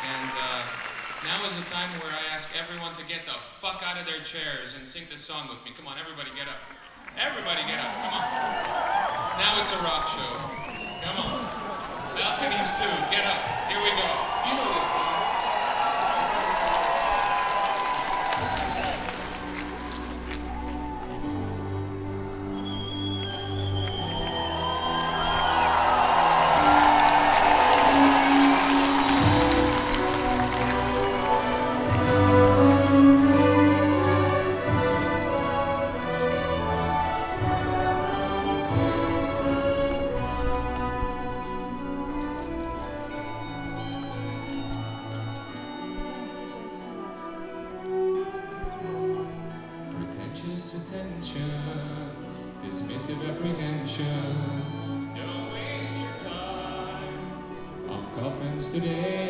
And uh, now is the time where I ask everyone to get the fuck out of their chairs and sing this song with me. Come on, everybody get up. Everybody get up. Come on. Now it's a rock show. Come on. Balconies too. Get up. Here we go. tension, dismissive apprehension. Don't waste your time on coffins today.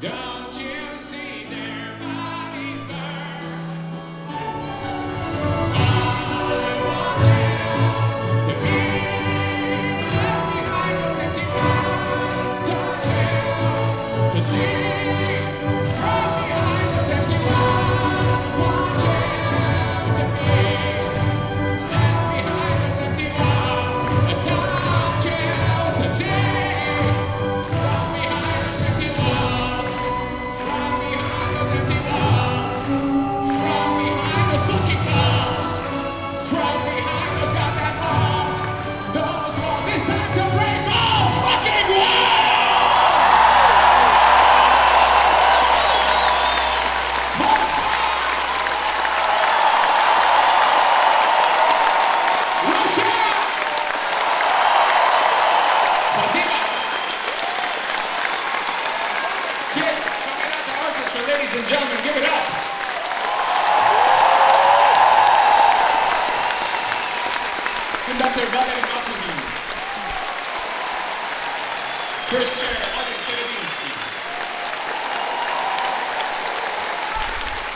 down.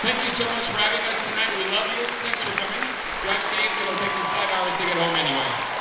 Thank you so much for having us tonight. We love you. Thanks for coming. Drive safe. It'll take you five hours to get home anyway.